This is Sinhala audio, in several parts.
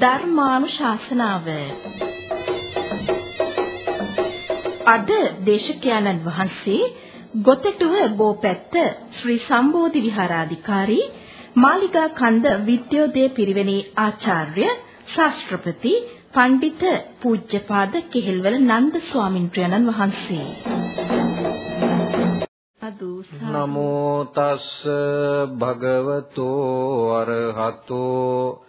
ධර්මානුශාසනාව. අද දේශකයන්න් වහන්සේ ගොතටුව බෝපැත්ත ශ්‍රී සම්බෝධි විහාරාධිකාරී මාලිගා කන්ද විද්‍යෝදය පිරිවෙනේ ආචාර්ය ශාස්ත්‍රපති පණ්ඩිත පූජ්‍යපාද කෙහෙල්වල නන්ද ස්වාමින්ද්‍රයන්න් වහන්සේ. නමෝ තස්ස භගවතෝ අරහතෝ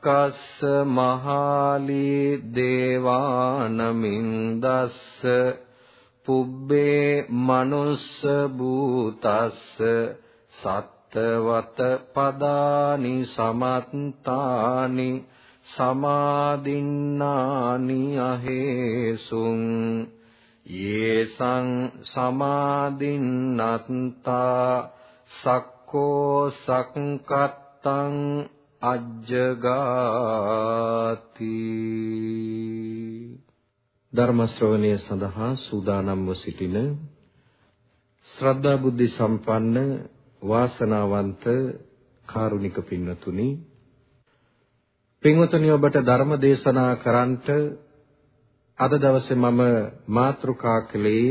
සක්කස්ස මහාලී දේවානමින්දස්ස පුබ්බේ මනුස්ස භූතස්ස සත්තවත පදානි සමත්තානි සමාදින්නානි අහේසුං යේසං සමාදින්නත්තා සක්කෝ සක්කත්තං අජ්ජගාති. ධර්ම ශ්‍රවණය සඳහා සූදානම්ව සිටින ශ්‍රද්ධා බුද්ධ සම්පන්න වාසනාවන්ත කාරුණික පින්වතුනි පින්වතුනි ඔබට ධර්ම දේශනා කරන්නට අද දවසේ මම මාතෘකා කළේ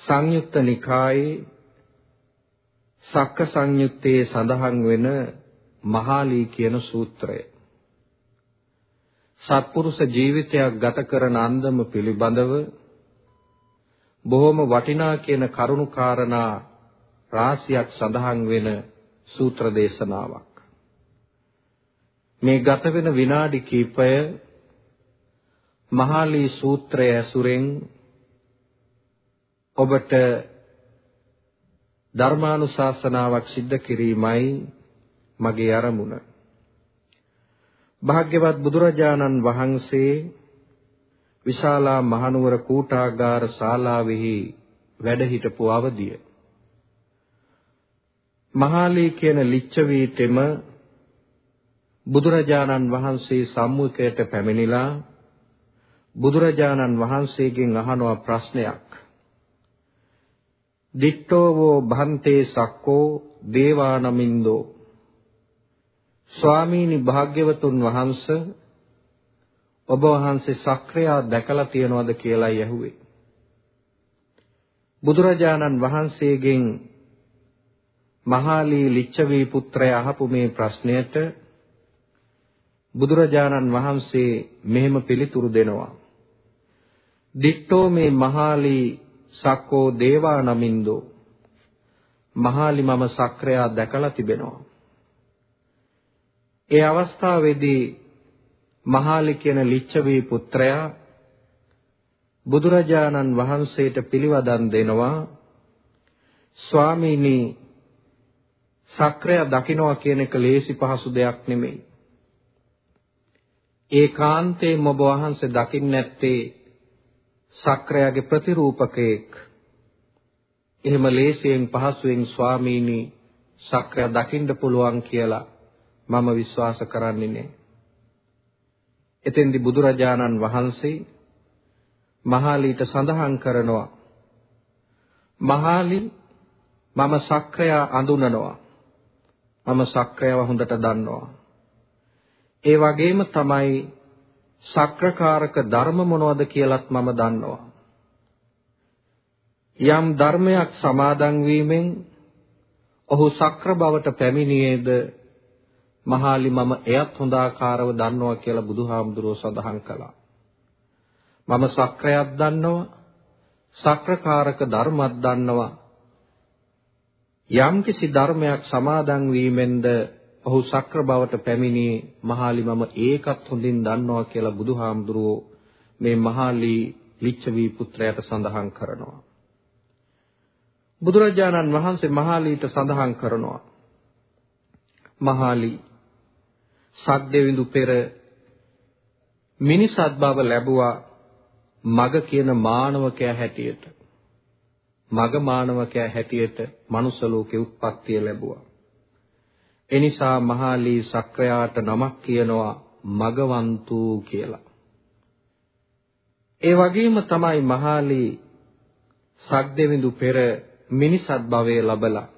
සංයුක්ත නිකායේ සක්ක සංයුත්තේ සඳහන් වෙන මහාලී කියන සූත්‍රය. සත්පුරුෂ ජීවිතයක් ගත කරන අන්දම පිළිබඳව බොහොම වටිනා කියන කරුණු කාරණා රාශියක් සඳහන් වෙන සූත්‍ර දේශනාවක්. මේ ගත වෙන විනාඩි කිහිපය මහාලී සූත්‍රය ඇසුරෙන් ඔබට ධර්මානුශාසනාවක් සිද්ධ කිරීමයි මගේ අරමුණ. භාග්‍යවත් බුදුරජාණන් වහන්සේ විශාලා මහනුවර කූටාගාර ශාලාවෙහි වැඩ හිටපු අවදිය. මහාලී කියන ලිච්ඡවී තෙම බුදුරජාණන් වහන්සේ සම්මුඛයට පැමිණිලා බුදුරජාණන් වහන්සේගෙන් අහනවා ප්‍රශ්නයක්. දිට්ඨෝවෝ භන්තේ සක්කෝ දේවානමින්දෝ ස්වාමීනි භාග්‍යවතුන් වහන්ස ඔබ වහන්සේ සක්‍රියා දැකලා තියනවද කියලායි ඇහුවේ. බුදුරජාණන් වහන්සේගෙන් මහාලී ලිච්ඡවී පුත්‍රය අහපු මේ ප්‍රශ්නයට බුදුරජාණන් වහන්සේ මෙහෙම පිළිතුරු දෙනවා. දිට්ඨෝ මේ මහාලි සක්කෝ දේවා නමින්දෝ මහාලි මම සක්‍රයා දැකලා තිබෙනවා. ඒ අවස්ථාවේදී මහාලි කියන ලිච්ඡවී පුත්‍රයා බුදුරජාණන් වහන්සේට පිළිවදන් දෙනවා ස්වාමීනි සක්‍රය දකින්නවා කියන එක ලේසි පහසු දෙයක් නෙමෙයි. ඒකාන්තයෙන් ඔබ වහන්සේ දකින්න නැත්තේ සක්‍රයාගේ ප්‍රතිරූපකයෙක්. එහෙම ලේසියෙන් පහසුවෙන් ස්වාමීනි සක්‍රය දකින්න පුළුවන් කියලා මම විශ්වාස කරන්නේ නෑ. එතෙන්දී බුදුරජාණන් වහන්සේ මහාලීට සඳහන් කරනවා මහාලි මම සක්‍රයා අඳුනනවා මම සක්‍රයව හොඳට දන්නවා ඒ වගේම තමයි සක්‍රකාරක ධර්ම මොනවද කියලත් මම දන්නවා. යම් ධර්මයක් සමාදන් වීමෙන් ඔහු සක්‍ර බවට පැමිණියේද මහාලි මම එයත් හොඳාකාරව දන්නවා කියලා බුදුහාමුදුරුව සඳහන් කළා. මම සක්‍රයක් දන්නවා සක්‍රකාරක ධර්මයක් දන්නවා යම්කිසි ධර්මයක් සමාදන් වීමෙන්ද ඔහු සක්‍ර බවට පැමිණි මහාලි මම ඒකත් හොඳින් දන්නවා කියලා බුදුහාමුදුරුවෝ මේ මහාලි ලිච්ඡවි පුත්‍රයාට සඳහන් කරනවා. බුදුරජාණන් වහන්සේ මහාලීට සඳහන් කරනවා. මහාලි සද්දෙවිඳු පෙර මිනිසත් බව ලැබුවා මග කියන මානවකයා හැටියට. මග මානවකයා හැටියට මනුස්ස ලෝකේ උත්පත්තිය ලැබුවා. එනිසා මහාලී සක්‍රයාට නමක් කියනවා මගවන්තු කියලා. ඒ වගේම තමයි මහාලී සක්දෙවිඳු පෙර මිනිසත් භවයේ ලබලා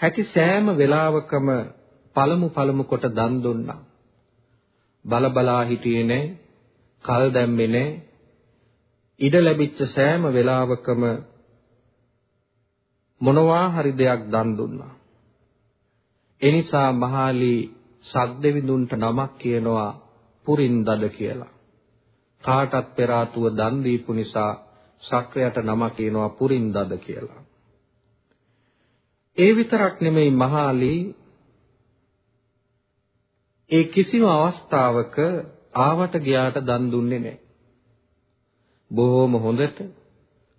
හැකි සෑම වෙලාවකම පළමු පළමු කොට දන් දුන්නා. බල බලා හිටියේ නෑ, කල් දැම්මේ නෑ. ඉඩ ලැබිච්ච සෑම වෙලාවකම මොනවා හරි දෙයක් දන් දුන්නා. එනිසා මහාලි සක්දෙවිඳුන්ට නමක් කියනවා පුරින්දද කියලා. කාටත් පෙර ආතුව දන් දීපු නිසා සක්‍රයට නම කියනවා පුරින්දද කියලා. ඒ විතරක් නෙමෙයි මහාලි ඒ කිසිම අවස්ථාවක ආවට ගියාට දන් දුන්නේ නැහැ. බොහොම හොඳට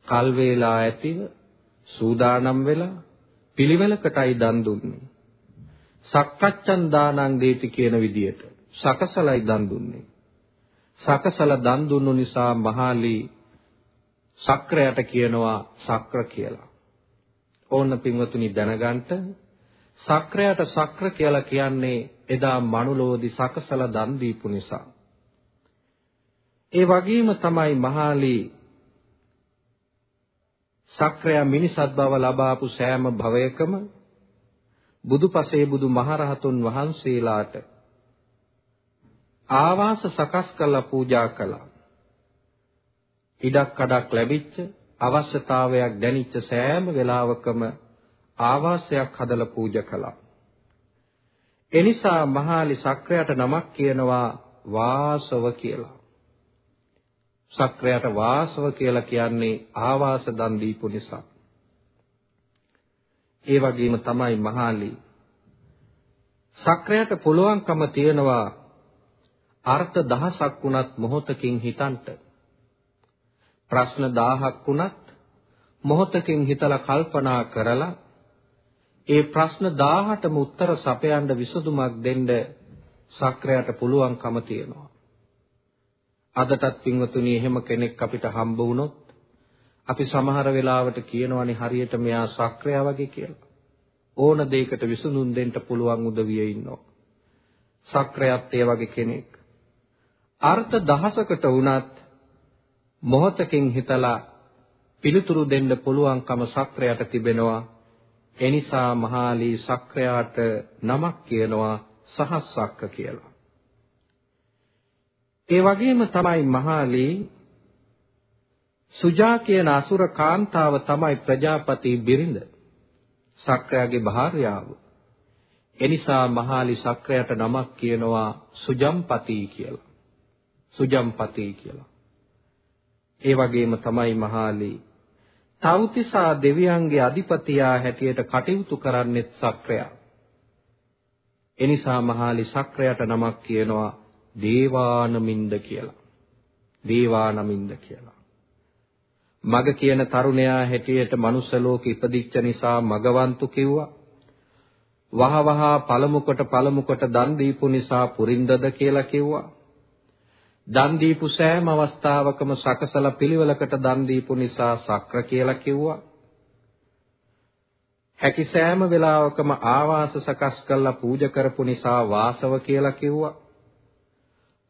කල් වේලා ඇතිව සූදානම් වෙලා පිළිවෙලකටයි දන් දුන්නේ. සක්කච්ඡන් දානං දේති කියන විදියට සකසලයි දන් දුන්නේ. සකසල දන් දුන්නු නිසා මහාලි සක්‍රයට කියනවා සක්‍ර කියලා. ඕන්න පින්වතුනි දැනගන්න සක්‍රයට සක්‍ර කියලා කියන්නේ එදා මනුලෝදි සකසලා දන් දීපු නිසා. ඒ වගේම තමයි මහාලි සක්‍රය මිනිසත් බව ලබාපු සෑම භවයකම බුදුපසේ බුදු මහරහතුන් වහන්සේලාට ආවාස සකස් කළා පූජා කළා. ඉඩක් කඩක් ලැබිච්ච අවශ්‍යතාවයක් දැනිච්ච සෑම වෙලාවකම ආවාසයක් හදලා පූජා කළා. එනිසා මහාලි සක්‍රයට නමක් කියනවා වාසව කියලා. සක්‍රයට වාසව කියලා කියන්නේ ආවාස දන් දීපු නිසා. ඒ වගේම තමයි මහාලි සක්‍රයට පුළුවන්කම තියනවා අර්ථ දහසක් වුණත් මොහොතකින් හිතන්ට ප්‍රශ්න 1000ක් වුණත් මොහොතකින් හිතලා කල්පනා කරලා ඒ ප්‍රශ්න 1000ටම උත්තර සපයන්න විසඳුමක් දෙන්න සක්‍රයට පුළුවන්කම තියෙනවා. අදටත් පින්වතුනි එහෙම කෙනෙක් අපිට හම්බ වුණොත් අපි සමහර වෙලාවට කියනවනේ හරියට මෙයා සක්‍රයා වගේ කියලා. ඕන දෙයකට විසඳුම් දෙන්න පුළුවන් උදවිය ඉන්නවා. සක්‍රයත් ඒ වගේ කෙනෙක්. අර්ථ දහසකට වුණත් මොහතකින් හිතලා පිළිතුරු දෙන්න පුළුවන්කම සක්‍රයට තිබෙනවා. එනිසා මහාලී සක්‍රයාට නමක් කියනවා සහස්සක්ක කියලා. ඒ වගේම තමයි මහාලී සුජා කියන අසුර කාන්තාව තමයි ප්‍රජාපති බිරිඳ. සක්‍රයාගේ භාර්යාව. එනිසා මහාලි සක්‍රයට නමක් කියනවා සුජම්පති කියලා. සුජම්පති කියලා. ඒ වගේම තමයි මහාලි තව්තිසා දෙවියන්ගේ අධිපතියා හැටියට කටයුතු කරන්නෙත් සක්‍රයා. එනිසා මහාලි සක්‍රයට නමක් කියනවා දේවානමින්ද කියලා. දේවානමින්ද කියලා. මග කියන තරුණයා හැටියට මනුස්ස ලෝකෙ ඉපදිච්ච නිසා මගවන්තු කිව්වා. වහ වහ පළමු කොට පළමු කොට දන් දීපු නිසා පුරින්දද කියලා කිව්වා. දන් දීපු සෑම අවස්ථාවකම සකසලා පිළිවෙලකට දන් දීපු නිසා සක්‍ර කියලා කිව්වා. හැකි සෑම වෙලාවකම ආවාස සකස් කරලා පූජා කරපු නිසා වාසව කියලා කිව්වා.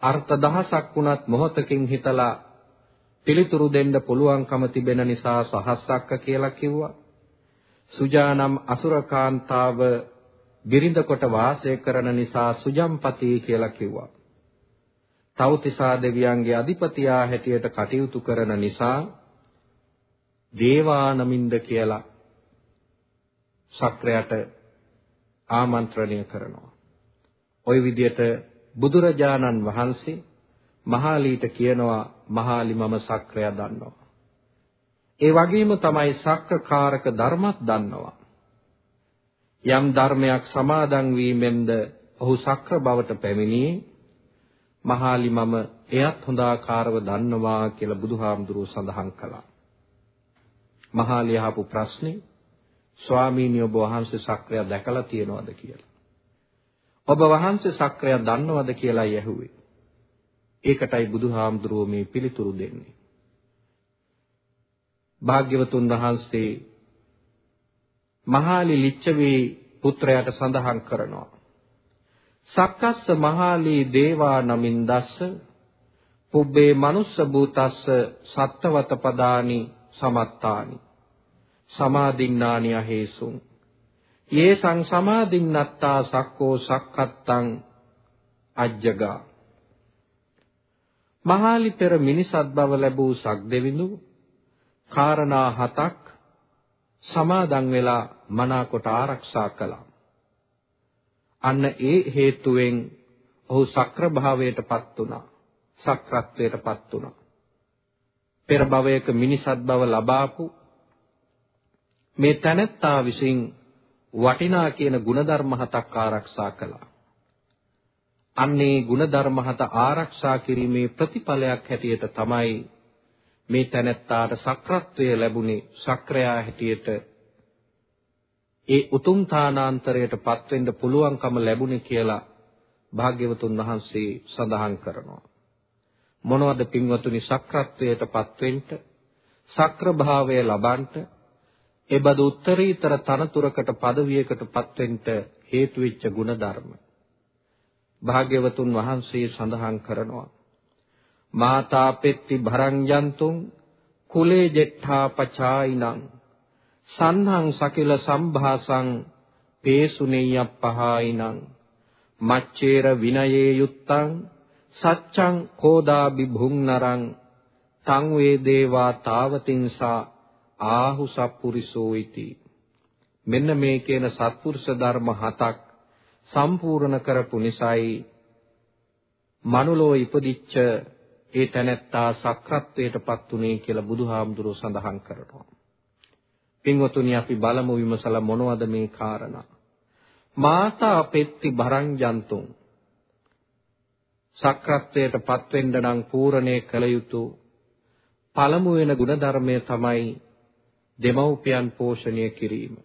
අර්ථ දහසක් වුණත් මොහොතකින් හිතලා පිළිතුරු දෙන්න පුළුවන්කම තිබෙන නිසා සහස්සක්ක කියලා කිව්වා. සුජානම් අසුරකාන්තාව බිරිඳ කොට වාසය කරන නිසා සුජම්පති කියලා කිව්වා. තවතිසා දෙවියන්ගේ අධිපතියා හැටියට කටයුතු කරන නිසා දේවානමින්ද කියලා ශක්‍රයට ආමන්ත්‍රණය කරනවා. ওই විදිහට බුදුරජාණන් වහන්සේ මහාලීට කියනවා මහාලි මම සක්‍රය දන්නවා. ඒ වගේම තමයි සක්‍රකාරක ධර්මත් දන්නවා. යම් ධර්මයක් සමාදන් වීමෙන්ද ඔහු සක්‍ර බවට පැමිණියේ මහාලි මම එයත් හොඳාකාරව දන්නවා කියලා බුදුහාමුදුරුව සඳහන් කළා. මහාලි අහපු ප්‍රශ්නේ ස්වාමීනි ඔබ වහන්සේ සක්‍රය දැකලා තියෙනවද කියලා. ඔබ වහන්සේ සක්‍රය දන්නවද කියලායි ඇහුවේ. ඒකටයි බුදුහාමුදුරුවෝ මේ පිළිතුරු දෙන්නේ. භාග්‍යවතුන් වහන්සේ මහාලි ලිච්ඡවී පුත්‍රයාට සඳහන් කරනවා. සක්කස්ස මහාලි දේවා නමින් දස්ස පුබ්බේ මනුස්ස භූතස්ස සත්තවත පදානි සමත්තානි. සමාදින්නානි අහේසුං යේසං සමාදින්නත්තා සක්කෝ සක්කත්තං අජ්ජගා. මහාලි පෙර මිනිසත් බව ලැබූ සක්දෙවිඳු කාරණා හතක් සමාදන් වෙලා මනාකොට ආරක්ෂා කළා. අන්න ඒ හේතුවෙන් ඔහු සක්‍ර භාවයටපත් වුණා. සක්‍රත්වයටපත් වුණා. පෙර භවයක මිනිසත් බව ලබාපු මේ තනත්තා විසින් වටිනා කියන ಗುಣධර්ම හතක් ආරක්ෂා කළා. අන්නේ ಗುಣධර්ම හත ආරක්ෂා කිරීමේ ප්‍රතිඵලයක් හැටියට තමයි මේ තැනැත්තාට සක්‍රත්වය ලැබුණේ සක්‍රයා හැටියට ඒ උතුම් තානාන්තරයට පත්වෙන්න පුළුවන්කම ලැබුණේ කියලා භාග්‍යවතුන් වහන්සේ සඳහන් කරනවා. මොනවද පින්වතුනි සක්‍රත්වයට පත්වෙන්න සක්‍ර භාවය ලබන්ට එබඳු උත්තරීතර තනතුරකට පදවියකට පත්වෙන්න හේතු වෙච්ච ಗುಣධර්ම. භාග්‍යවතුන් වහන්සේ සඳහන් කරනවා මාතා පෙත්ති භරං යන්තුං කුලේ ජෙට්ඨා පචායිනං සන්හං සකිල සම්භාසං පේසුනේයප්පහායිනං මච්චේර විනයේ යුත්තං සච්ඡං කෝදාබි භුංනරං තං වේදේවා තාවතින්සා ආහු සප්පුරිසෝ ඉති මෙන්න මේ කියන සත්පුරුෂ ධර්ම හතක් සම්පූර්ණ කරපු නිසායි මනුලෝ ඉපදිච්ච ඒ තැනැත්තා සක්‍රත්වයටපත් උනේ කියලා බුදුහාමුදුරුවෝ සඳහන් කරනවා. පින්වතුනි අපි බලමු විමසලා මොනවද මේ කාරණා. මාතා පෙත්ති බරං ජන්තුන් සක්‍රත්වයටපත් වෙන්න නම් පූර්ණේ කළ යුතු පළමු වෙන ಗುಣධර්මය තමයි දෙමව්පියන් පෝෂණය කිරීම.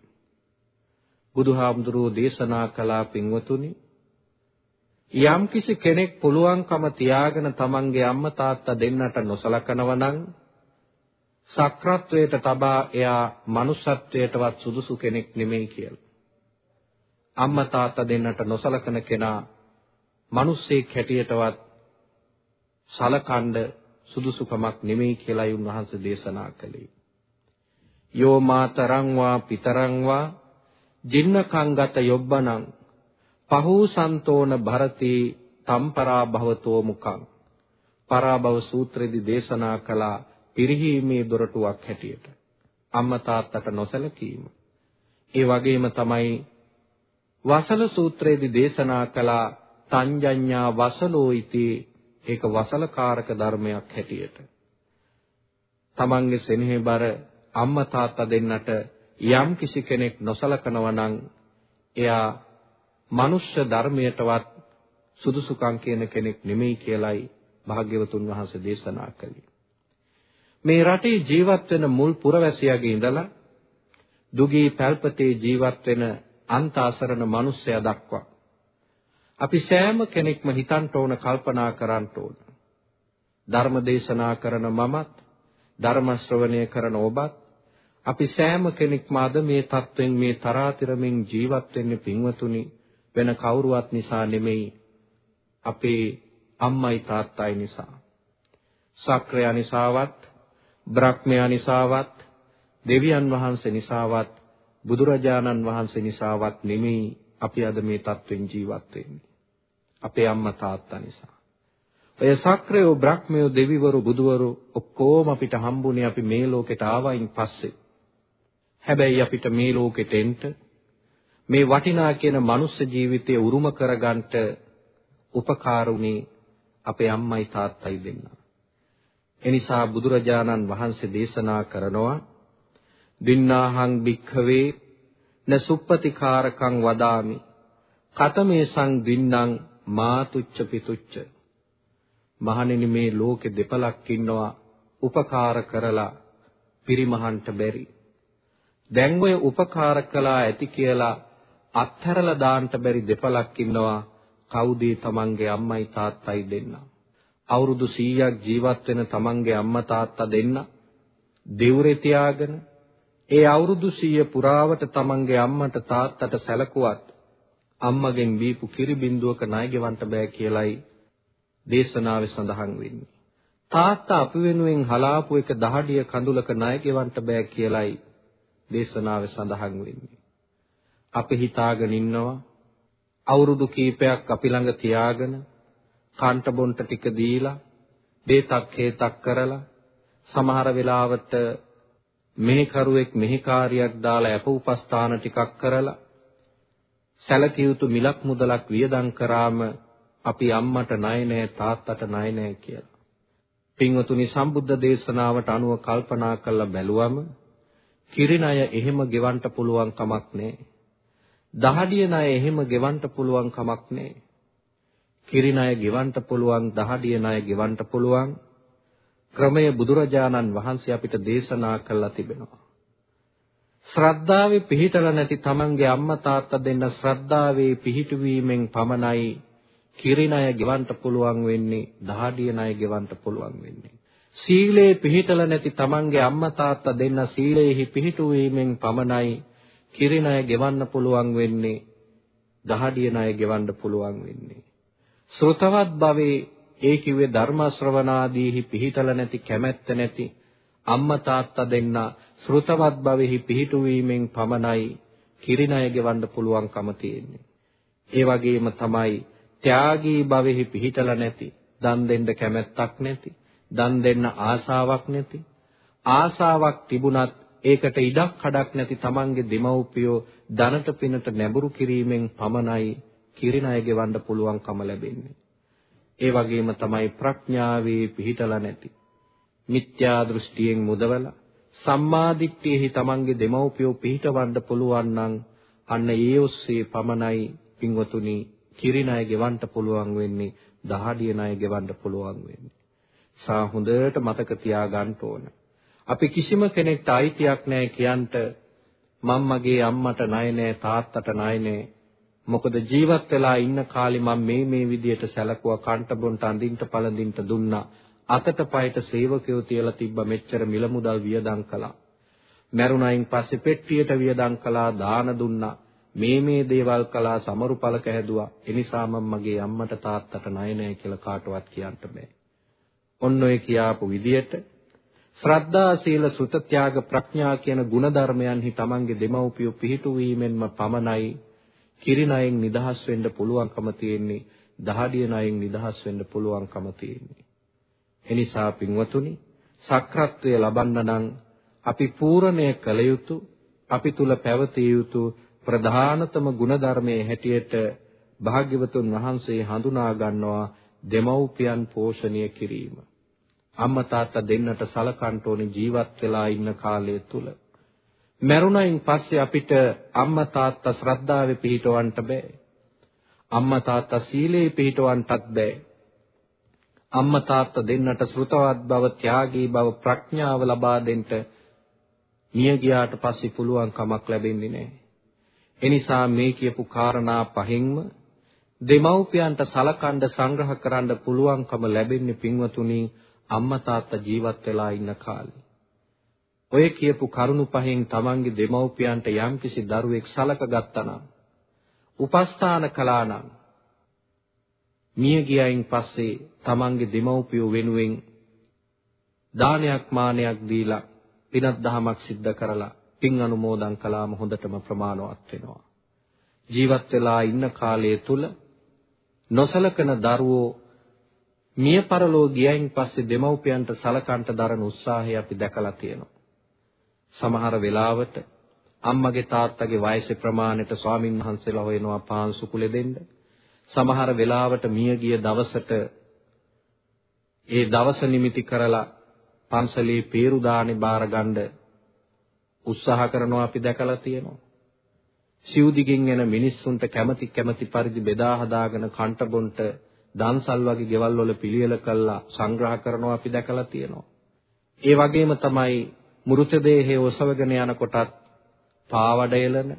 බුදුහාමුදුරුවෝ දේශනා කළා පින්වතුනි යම් කිසි කෙනෙක් පුළුවන්කම තියාගෙන තමන්ගේ අම්මා තාත්තා දෙන්නට නොසලකනවා නම් සක්‍රත්වයට තබා එයා manussත්වයටවත් සුදුසු කෙනෙක් නෙමෙයි කියලා. අම්මා තාත්තා දෙන්නට නොසලකන කෙනා මිනිස්සෙක් හැටියටවත් සලකඬ සුදුසුකමක් නෙමෙයි කියලායි උන්වහන්සේ දේශනා කළේ. යෝ මාතරං වා පිතරං වා ජින්නකංගත යොබ්බනං පහූසන්තෝන භරතේ තම්පරා භවතෝ මුඛං පරාභව සූත්‍රයේදී දේශනා කළ පිරිහීමේ දොරටුවක් හැටියට. අම්මා තාත්තට නොසලකීම. ඒ වගේම තමයි වසල සූත්‍රයේදී දේශනා කළ තංජඤ්ඤා වසලෝ ඉති ඒක වසලකාරක ධර්මයක් හැටියට. තමන්ගේ සෙනෙහබර අම්මා තාත්තා දෙන්නට යම් කිසි කෙනෙක් නොසලකනවා නම් එයා මනුෂ්‍ය ධර්මයටවත් සුදුසුකම් කියන කෙනෙක් නෙමෙයි කියලයි භාග්‍යවතුන් වහන්සේ දේශනා කළේ. මේ රටේ ජීවත් වෙන මුල් පුරවැසියාගේ ඉඳලා දුගී පැල්පතේ ජීවත් වෙන අන්තාසරණ මිනිස්සයා දක්වා අපි සෑම කෙනෙක්ම හිතන්න ඕන කල්පනා කරන්න ඕන. ධර්ම දේශනා කරන මමත් ධර්ම ශ්‍රවණය කරන ඔබත් අපි සෑම කෙනෙක්ම අද මේ තත්වෙන් මේ තරාතිරමින් ජීවත් වෙන්නේ පින්වතුනි වෙන කවුරුවත් නිසා නෙමෙයි අපේ අම්මයි තාත්තයි නිසා. සක්‍රයා නිසාවත්, බ්‍රහ්මයා නිසාවත්, දෙවියන් වහන්සේ නිසාවත්, බුදුරජාණන් වහන්සේ නිසාවත් නෙමෙයි අපි අද මේ තත්වෙන් ජීවත් වෙන්නේ. අපේ අම්මා තාත්තා නිසා. ඔය සක්‍රයෝ බ්‍රහ්මයෝ දෙවිවරු බුදුවරු ඔක්කොම අපිට හම්බුනේ අපි මේ ලෝකෙට ආවයින් පස්සේ. හැබැයි අපිට මේ ලෝකෙට එන්න මේ වටිනා කියන මනුස්ස ජීවිතය උරුම කරගන්නට උපකාරුණේ අපේ අම්මයි තාත්තයි දෙන්න. එනිසා බුදුරජාණන් වහන්සේ දේශනා කරනවා දින්නාහං භික්ඛවේ න සුප්පතිකාරකං වදාමි. කතමේසං දින්නම් මාතුච්ච පිතුච්ච. මහණෙනි මේ ලෝකෙ දෙපලක් ඉන්නවා උපකාර කරලා පිරිමහන්ට බැරි. දැන් ඔය උපකාර කළා ඇති කියලා අත්හැරලා දාන්න බැරි දෙපලක් ඉන්නවා. කවුද තමන්ගේ අම්මයි තාත්තයි දෙන්න? අවුරුදු 100ක් ජීවත් වෙන තමන්ගේ අම්මා තාත්තා දෙන්න දෙවුරේ තියාගෙන ඒ අවුරුදු 100 පුරාවට තමන්ගේ අම්මට තාත්තට සැලකුවත් අම්මගෙන් බීපු කිරි බින්දුවක ණය ගෙවන්න බෑ කියලයි දේශනාවේ සඳහන් වෙන්නේ. තාත්තා අපි වෙනුවෙන් හලාපු එක දහඩිය කඳුලක ණය ගෙවන්න බෑ කියලයි දේශනාවේ සඳහන් වෙන්නේ. අපි හිතාගෙන ඉන්නවා අවුරුදු කීපයක් අපි ළඟ තියාගෙන කන්ට බොන්ට ටික දීලා බේතක් හේතක් කරලා සමහර වෙලාවට මෙහෙකරුවෙක් මෙහෙකාරියක් දාලා අප උපස්ථාන ටිකක් කරලා සැලකිය යුතු මිලක් මුදලක් වියදම් කරාම අපි අම්මට ණය නෑ තාත්තට ණය නෑ කියලා. පින්වතුනි සම්බුද්ධ දේශනාවට අනුව කල්පනා කරලා බැලුවම කිරිණය එහෙම ගෙවන්න පුළුවන් කමක් නෑ. දහඩිය ණය එහෙම ගෙවන්න පුළුවන් කමක් නෑ. කිරිණය ගෙවන්න පුළුවන් දහඩිය ණය ගෙවන්න පුළුවන් ක්‍රමය බුදුරජාණන් වහන්සේ අපිට දේශනා කළා තිබෙනවා. ශ්‍රද්ධාවේ පිහිටලා නැති තමන්ගේ අම්මා තාත්තා දෙන්න ශ්‍රද්ධාවේ පිහිටුවීමෙන් පමණයි කිරිණය ගෙවන්න පුළුවන් වෙන්නේ දහඩිය ණය ගෙවන්න පුළුවන් වෙන්නේ. සීලේ පිහිටලා නැති තමන්ගේ අම්මා තාත්තා දෙන්න සීලේහි පිහිටුවීමෙන් පමණයි කිරිණය ගෙවන්න පුළුවන් වෙන්නේ දහඩිය ණය ගෙවන්න පුළුවන් වෙන්නේ. ශ්‍රොතවත් භවයේ ඒ කිව්වේ ධර්ම ශ්‍රවණාදීහි පිහිටල නැති කැමැත්ත නැති අම්මා තාත්තා දෙන්න ශ්‍රොතවත් භවෙහි පිහිටුවීමෙන් පමණයි කිරිණය ගෙවන්න පුළුවන්කම තියෙන්නේ. ඒ වගේම තමයි ත්‍යාගී භවෙහි පිහිටල නැති දන් දෙන්න කැමැත්තක් නැති දන් දෙන්න ආසාවක් නැති ආසාවක් තිබුණත් ඒකට ඉඩක් කඩක් නැති තමන්ගේ දෙමව්පියෝ ධනට පිනට නැඹුරු කිරීමෙන් පමණයි කිරිණය ගෙවන්න පුළුවන්කම ලැබෙන්නේ. ඒ වගේම තමයි ප්‍රඥාවේ පිහිටලා නැති. මිත්‍යා දෘෂ්ටියෙන් මුදවලා සම්මා දිට්ඨියෙහි තමන්ගේ දෙමව්පියෝ පිහිටවන්න පුළුවන් නම් අන්න ඒ ඔස්සේ පමණයි පින්වතුනි කිරිණය ගෙවන්න පුළුවන් වෙන්නේ දහඩිය ණය ගෙවන්න පුළුවන් වෙන්නේ. සා හොඳට මතක තියාගන්න ඕන. අපි කිසිම කෙනෙක්ට අයිතියක් නැහැ කියන්ට මම මගේ අම්මට ණය නැහැ තාත්තට ණය නැහැ මොකද ජීවත් වෙලා ඉන්න කාලේ මම මේ මේ විදියට සැලකුවා කන්ට බොන්ට අඳින්න පළඳින්න දුන්නා. අතට පයට සේවකයෝ තියලා තිබ්බ මෙච්චර මිල මුදල් වියදම් කළා. මරුණයින් පස්සේ පෙට්ටියට වියදම් කළා දාන දුන්නා. මේ මේ දේවල් කළා සමරු පලක හැදුවා. එනිසා මම මගේ අම්මට තාත්තට ණය නැහැ කියලා කාටවත් කියන්න බෑ. ඔන්න ඔය කියාපු විදියට ශ්‍රද්ධා සීල සුත ත්‍යාග ප්‍රඥා කියන ගුණධර්මයන්හි තමන්ගේ දෙමව්පියෝ පිහිටු වීමෙන්ම පමණයි කිරි ණයෙන් නිදහස් වෙන්න පුළුවන්කම තියෙන්නේ දහඩිය ණයෙන් නිදහස් වෙන්න පුළුවන්කම තියෙන්නේ. එනිසා පින්වතුනි සක්‍රත්වය ලබන්න නම් අපි පූර්ණය කළ යුතු අපි තුල පැවතිය යුතු ප්‍රධානතම ගුණධර්මයේ හැටියට භාග්‍යවතුන් වහන්සේ හඳුනා ගන්නවා දෙමව්පියන් පෝෂණය කිරීම. අම්මා තාත්තා දෙන්නට සලකන්ට ඕනේ ජීවත් වෙලා ඉන්න කාලය තුල. මරුණයින් පස්සේ අපිට අම්මා තාත්තා ශ්‍රද්ධාවේ පිහිටවන්න බෑ. අම්මා තාත්තා සීලේ පිහිටවන්නටත් බෑ. අම්මා තාත්තා දෙන්නට ශ්‍රුතවත් බව, ත්‍යාගී බව, ප්‍රඥාව ලබා දෙන්න මිය ගියාට පස්සේ පුළුවන් කමක් ලැබෙන්නේ නැහැ. එනිසා මේ කියපු කාරණා පහෙන්ම දෙමව්පියන්ට සලකඬ සංග්‍රහ කරන්න පුළුවන්කම ලැබෙන්නේ පින්වතුනි අම්මා තාත්තා ජීවත් වෙලා ඉන්න කාලේ. ඔය කියපු කරුණු පහෙන් තමන්ගේ දෙමව්පියන්ට යම්කිසි දරුවෙක් සලක ගත්තනම් උපස්ථාන කළා නම් මිය ගියයින් පස්සේ තමන්ගේ දෙමව්පියෝ වෙනුවෙන් දානයක් මානයක් දීලා පිනක් දහමක් සිද්ධ කරලා පින් අනුමෝදන් කළාම හොඳටම ප්‍රමාණවත් වෙනවා. ජීවත් වෙලා ඉන්න කාලය තුල නොසලකන දරුවෝ මිය පරලෝ ගියයින් පස්සේ දෙමව්පියන්ට සලකන්ට දරන උත්සාහය අපි දැකලා තියෙනවා. සමහර වෙලාවට අම්මගේ තාත්තගේ වයසේ ප්‍රමාණයට ස්වාමින් වහන්සේලා හොයනවා පාන් සුකුලෙ දෙන්න. සමහර වෙලාවට මිය ගිය දවසට ඒ දවස නිමිති කරලා පන්සලේ peeru දානේ බාර ගන්න උත්සාහ කරනවා අපි දැකලා තියෙනවා. සිව්දිගින් එන මිනිස්සුන්ට කැමැති කැමැති පරිදි බෙදා හදාගෙන කන්ට බොන්ට දන්සල් වගේ ගෙවල් වල පිළියෙල කළා සංග්‍රහ කරනවා අපි දැකලා තියෙනවා. ඒ වගේම තමයි මෘතදේහය ඔසවගෙන යනකොටත් පාවඩ එලන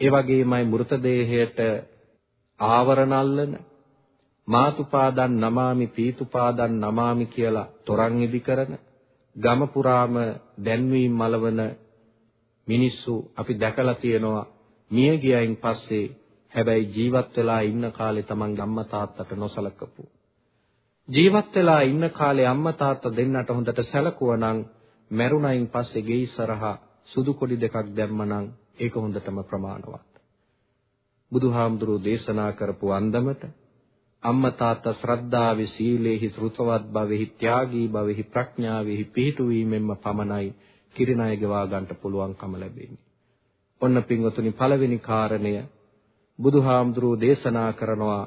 ඒ වගේමයි මෘතදේහයට ආවරණ අල්ලන මාතුපාදන් නමාමි පීතුපාදන් නමාමි කියලා තොරන් ඉදි කරන ගම පුරාම දැන්වීම් මලවන මිනිස්සු අපි දැකලා තියෙනවා මිය ගියයින් පස්සේ හැබැයි ජීවත් වෙලා ඉන්න කාලේ Taman අම්මා තාත්තට නොසලකපු. ජීවත් වෙලා ඉන්න කාලේ අම්මා තාත්තා දෙන්නට හොඳට සැලකුවනම් මැරුණයින් පස්සේ ගේ ඉස්සරහා සුදු කොඩි දෙකක් දැම්මනම් ඒක හොඳටම ප්‍රමාණවත්. බුදුහාමුදුරුවෝ දේශනා කරපු අන්දමට අම්මා තාත්තා ශ්‍රද්ධාවේ සීලේහි ශ්‍රුතවත් භවෙහි ත්‍යාගී භවෙහි ප්‍රඥාවෙහි පිහිටුවීමෙන්ම පමණයි කිරිණය ගෙවා ගන්නට පුළුවන්කම ලැබෙන්නේ. ඔන්න පින්වතුනි පළවෙනි කාරණය බුදුහාමුදුරුවෝ දේශනා කරනවා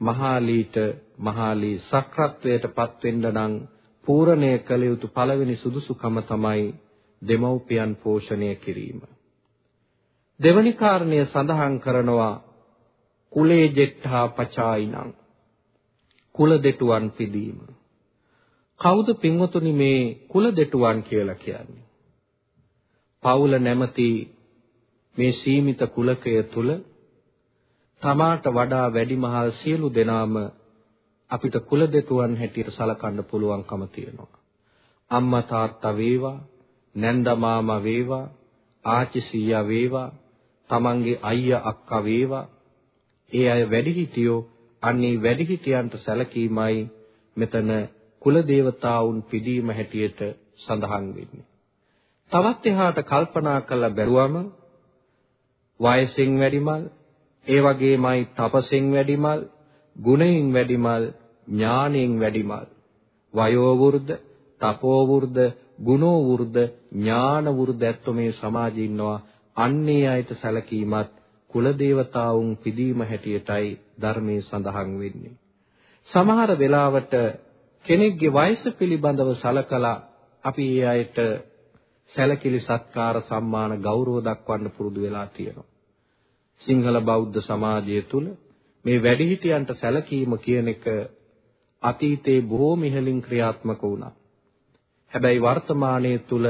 මහාලීට මහාලී සක්‍රත්වයට පත් වෙන්න නම් පූර්ණය කළ යුතු පළවෙනි සුදුසුකම තමයි දෙමව්පියන් පෝෂණය කිරීම. දෙවැනි කාරණය සඳහන් කරනවා කුලේ ජෙට්ඨා පචායිනං කුල දෙටුවන් පිදීම. කවුද පින්වතුනි මේ කුල දෙටුවන් කියලා කියන්නේ? පවුල නැමැති මේ සීමිත කුලකය තුල තමාට වඩා වැඩිමහල් සියලු දෙනාම අපිට කුල දෙතුන් හැටියට සලකන්න පුළුවන්කම තියෙනවා. අම්මා තාත්තා වේවා, නැන්දා මාමා වේවා, ආච්චි සීයා වේවා, තමන්ගේ අයියා අක්කා වේවා. ඒ අය වැඩිහිටියෝ අන්නේ වැඩිහිටියන්ට සැලකීමයි මෙතන කුල දේවතාවුන් පිදීම හැටියට සඳහන් වෙන්නේ. තවත් එහාට කල්පනා කරලා බැලුවම වයසෙන් වැඩිමල් ඒ වගේමයි තපසෙන් වැඩිමල් ගුණයෙන් වැඩිමල් ඥාණයෙන් වැඩිමල් වයෝ වෘද්ධ තපෝ වෘද්ධ ගුණෝ වෘද්ධ ඥාන වෘද්ධ ඇත්තෝ මේ සමාජයේ ඉන්නවා. අන්නේ අයට සැලකීමත් කුල දේවතාවුන් පිදීම හැටියටයි ධර්මයේ සඳහන් වෙන්නේ. සමහර වෙලාවට කෙනෙක්ගේ වයස පිළිබඳව සලකලා අපි ඒ අයට සැලකිලි සත්කාර සම්මාන ගෞරව දක්වන්න පුරුදු වෙලා තියෙනවා. සිංහල බෞද්ධ සමාජය තුල මේ වැඩිහිටියන්ට සැලකීම කියන එක අතීතයේ බොහෝ මිහලින් ක්‍රියාත්මක වුණා. හැබැයි වර්තමානයේ තුල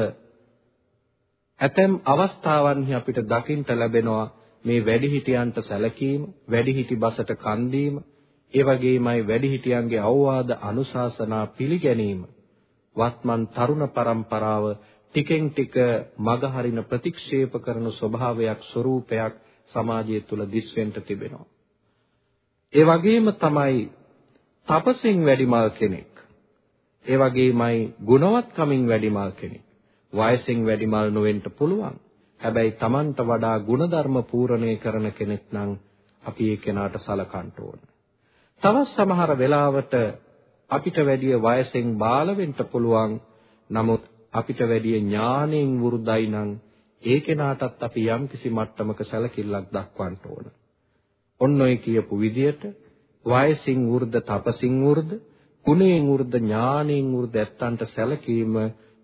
ඇතැම් අවස්ථාවන්හි අපිට දකින්න ලැබෙනවා මේ වැඩිහිටියන්ට සැලකීම, වැඩිහිටි බසට කන් දීම, ඒ වගේමයි වැඩිහිටියන්ගේ අවවාද අනුශාසනා පිළිගැනීම වත්මන් තරුණ පරම්පරාව ටිකෙන් ටික මගහරින ප්‍රතික්ෂේප කරන ස්වභාවයක් ස්වરૂපයක් සමාජය තුළ දිස්වෙන්න තිබෙනවා. ඒ වගේම තමයි තපසින් වැඩිමල් කෙනෙක්. ඒ වගේමයි ගුණවත්කමින් වැඩිමල් කෙනෙක්. වයසෙන් වැඩිමල් නොවෙන්න පුළුවන්. හැබැයි Tamanට වඩා ಗುಣධර්ම පූර්ණේ කරන කෙනෙක් නම් අපි ඒ කෙනාට සලකන්න ඕන. තවත් සමහර වෙලාවට අපිට වැඩිය වයසෙන් බාල වෙන්න පුළුවන්. නමුත් අපිට වැඩිය ඥාණයෙන් වෘද්ධයි නම් ඒ කෙනාටත් අපි යම්කිසි මට්ටමක සැලකිල්ලක් දක්වන්න ඕන. ඔන්න ඔය කියපු විදියට වයසින් වෘද්ධ තපසින් වෘද්ධ ගුණයෙන් වෘද්ධ ඥානයෙන් වෘද්ධ ඇත්තන්ට සැලකීම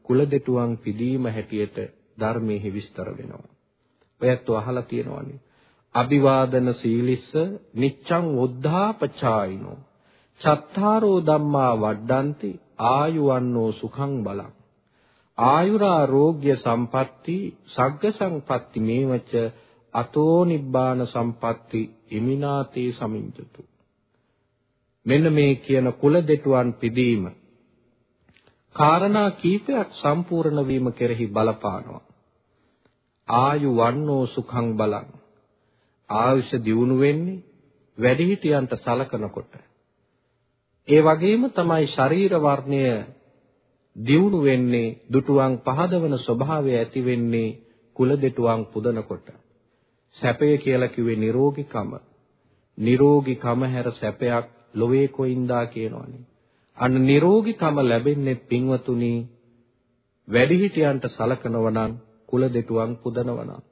කුල දෙටුවන් පිදීම හැටියට ධර්මයේ විස්තර වෙනවා. ඔයත් අහලා තියෙනවනේ. අභිවාදන සීලිස්ස නිච්ඡං උද්ධාපචායිනෝ චත්තාරෝ ධම්මා වඩ්ඩಂತಿ ආයුවන්නෝ සුඛං බලං ආයුරාෝග්‍ය සම්පatti සග්ග සම්පatti මේවච අතෝ නිබ්බාන සම්පatti ඉමිනාතේ සමිඤ්ජතු මෙන්න මේ කියන කුල දෙටුවන් පිදීම කාරණා කීපයක් සම්පූර්ණ වීම කෙරෙහි බලපානවා ආයු වන්නෝ සුඛං බලං ආයුෂ දියුණු වෙන්නේ වැඩිහිටියන්ට සලකනකොට ඒ වගේම තමයි ශරීර වර්ණය දියුණු වෙන්නේ දුටුවන් පහදවන ස්වභාවය ඇති වෙන්නේ කුල දෙටුවන් පුදනකොට. සැපය කියලා කිව්වේ නිරෝගීකම. නිරෝගීකම හැර සැපයක් ලොවේ කොයින්දා කියනවනේ. අන්න නිරෝගීකම ලැබෙන්නේ පින්වතුනි වැඩිහිටියන්ට සලකනව නම් කුල දෙටුවන් පුදනව නම්.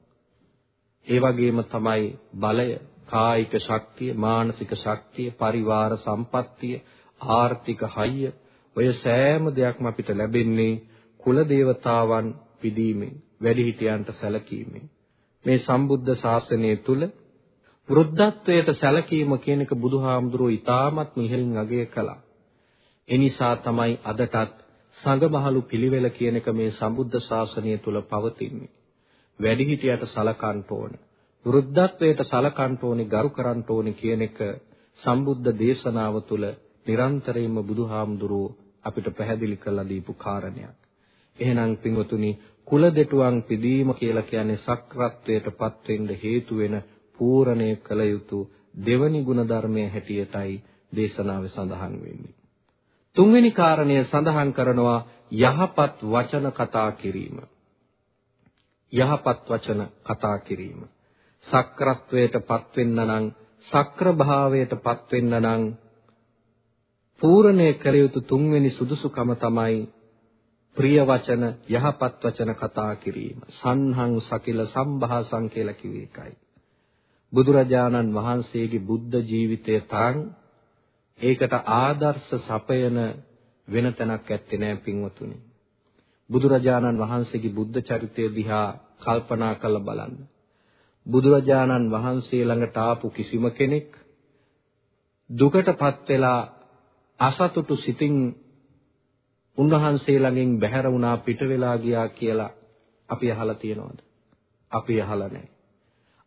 ඒ වගේම තමයි බලය, කායික ශක්තිය, මානසික ශක්තිය, පරිවාර සම්පත්තිය, ආර්ථික හයිය ඔය සෑම දෙයක්ම අපිට ලැබෙන්නේ කුල දේවතාවන් පිදීමෙන් වැඩිහිටියන්ට සැලකීමෙන් මේ සම්බුද්ධ ශාසනය තුල වෘද්ධත්වයට සැලකීම කියන එක බුදුහාමුදුරුවෝ ඊටමත් ඉහළින් අගය කළා. ඒ නිසා තමයි අදටත් සංඝමහලු පිළිවෙල කියන එක මේ සම්බුද්ධ ශාසනය තුල පවතින්නේ. වැඩිහිටියට සලකන්න ඕන. වෘද්ධත්වයට සලකන්න ඕනේ, ගරු කරන්න ඕනේ කියන එක සම්බුද්ධ දේශනාව තුළ නිරන්තරයෙන්ම බුදුහාමුදුරුවෝ අපිට පැහැදිලි කරලා දීපු කාරණයක්. එහෙනම් පින්වතුනි කුල දෙටුවන් පිදීම කියලා කියන්නේ සක්‍රත්වයටපත් වෙන්න හේතු වෙන පූර්ණේ කළ යුතු දෙවනි ಗುಣධර්මයේ හැටියටයි දේශනාවේ සඳහන් වෙන්නේ. තුන්වෙනි කාරණය සඳහන් කරනවා යහපත් වචන කතා කිරීම. යහපත් වචන කතා කිරීම. සක්‍රත්වයටපත් වෙන්න නම් සක්‍ර භාවයටපත් වෙන්න නම් පූර්ණේ කළ යුතු තුන්වෙනි සුදුසුකම තමයි ප්‍රිය වචන යහපත් වචන කතා කිරීම. සංහං සකිල සම්භාසං කියලා කිව්ව එකයි. බුදුරජාණන් වහන්සේගේ බුද්ධ ජීවිතය තරම් ඒකට ආදර්ශ සපයන වෙන තැනක් ඇත්තේ නෑ පින්වතුනි. බුදුරජාණන් වහන්සේගේ බුද්ධ චරිතය දිහා කල්පනා කරලා බලන්න. බුදුරජාණන් වහන්සේ ළඟට ආපු කිසිම කෙනෙක් දුකටපත් වෙලා අසතුටු සිතින් උන්වහන්සේ ළඟින් බැහැර වුණා පිට වෙලා ගියා කියලා අපි අහලා තියෙනවද? අපි අහලා නැහැ.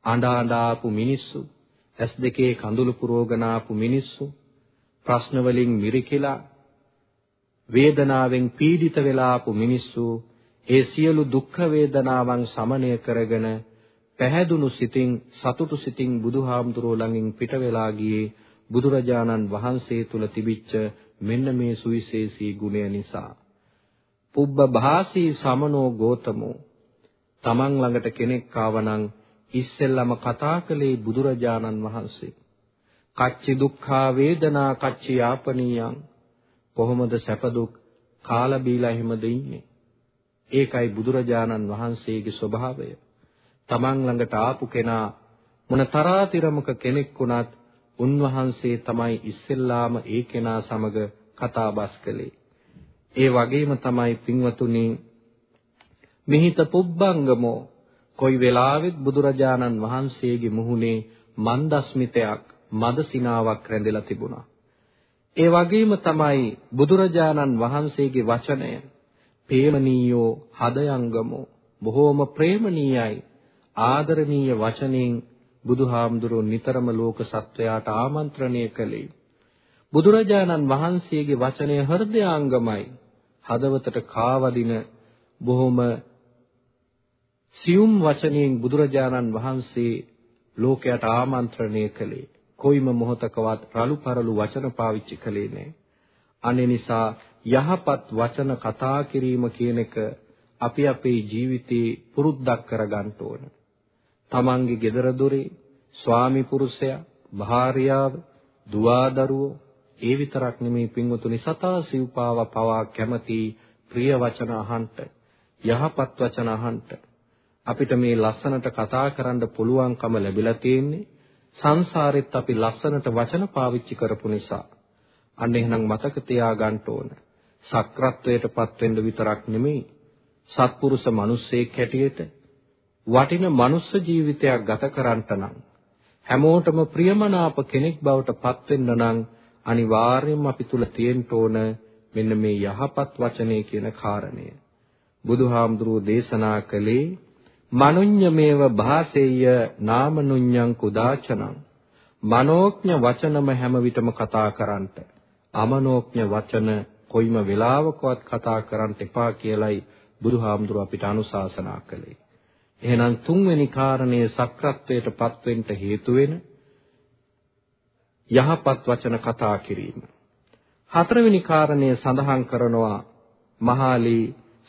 අඬා අඬා ආපු මිනිස්සු, ඇස් දෙකේ කඳුළු පුරවගෙන ආපු මිනිස්සු, ප්‍රශ්න වලින් මිරිකිලා වේදනාවෙන් පීඩිත වෙලා ආපු මිනිස්සු ඒ සියලු දුක් වේදනාවන් සමනය කරගෙන පැහැදුණු සිතින් සතුටු සිතින් බුදුහාමුදුරුවෝ ළඟින් පිට වෙලා ගියේ බුදුරජාණන් වහන්සේ තුල තිබිච්ච මෙන්න මේ සුවිශේෂී ගුණය නිසා. පුබ්බ භාසී සමනෝ ගෝතමෝ. තමන් ළඟට කෙනෙක් ආවනම් ඉස්සෙල්ලම කතා කළේ බුදුරජාණන් වහන්සේ. කච්චි දුක්ඛා වේදනා කච්චි යාපනීයං. කොහොමද සැප දුක් කාලා බීලා එහෙමද ඉන්නේ? ඒකයි බුදුරජාණන් වහන්සේගේ ස්වභාවය. තමන් ළඟට ආපු කෙනා මොන තරාතිරමක කෙනෙක් වුණත් උන්වහන්සේ තමයි ඉස්සෙල්ලාම ඒ කෙනා සමග කතා බස් කළේ. ඒ වගේම තමයි පින්වතුනි මිහිත පුබ්බංගමෝ කොයි වෙලාවෙත් බුදුරජාණන් වහන්සේගේ මුහුණේ මන්දස්මිතයක් මදසිනාවක් රැඳිලා තිබුණා. ඒ වගේම තමයි බුදුරජාණන් වහන්සේගේ වචනය ප්‍රේමනීයෝ හදයංගමෝ බොහෝම ප්‍රේමනීයයි ආදරණීය වචනෙන් බුදුහාමුදුරුවෝ නිතරම ලෝක සත්වයාට ආමන්ත්‍රණය කළේ. බුදුරජාණන් වහන්සේගේ වචනය හෘදයාංගමයි. හදවතට කාවදින බොහොම සියුම් වචනයෙන් බුදුරජාණන් වහන්සේ ලෝකයට ආමන්ත්‍රණය කළේ. කොයිම මොහතකවත් රළු පරළු වචන පාවිච්චි කළේ නැහැ. අනේ නිසා යහපත් වචන කතා කිරීම කියන එක අපි අපේ ජීවිතේ පුරුද්දක් කරගන්න ඕන. තමන්ගේ gedara dore ස්වාමි පුරුෂයා භාර්යාව දුවදරුවෝ ඒ විතරක් නෙමේ පින්වතුනි සතා සිව්පාව පවා කැමති ප්‍රිය වචන අහන්ට යහපත් වචන අහන්ට අපිට මේ ලස්සනට කතා කරන්න පුළුවන්කම ලැබිලා තියෙන්නේ සංසාරෙත් අපි ලස්සනට වචන පාවිච්චි කරපු නිසා අන්න එහෙනම් මතක තියාගන්න ඕන සක්‍රත්වයටපත් වෙන්න විතරක් නෙමෙයි සත්පුරුෂ මිනිස්සෙක් හැටියට වටින මනුස්ස ජීවිතයක් ගත කරන්නට නම් හැමෝටම ප්‍රියමනාප කෙනෙක් බවට පත් වෙන්න නම් අනිවාර්යයෙන්ම අපි තුල තියෙන්න ඕන මෙන්න මේ යහපත් වචනේ කියන කාරණය. බුදුහාමුදුරුවෝ දේශනා කළේ මනුඤ්ඤමේව භාසෙය්‍ය නාමනුඤ්ඤං කුදාචනං මනෝඥ වචනම හැම විටම කතා කරන්නට අමනෝඥ වචන කොයිම වෙලාවකවත් කතා කරන්න එපා කියලයි බුදුහාමුදුරුව අපිට අනුශාසනා කළේ. එහෙනම් තුන්වෙනි කාරණය සක්‍රත්වයට පත්වෙන්න හේතු වෙන යහපත් වචන කතා කිරීම. හතරවෙනි කාරණය සඳහන් කරනවා මහාලි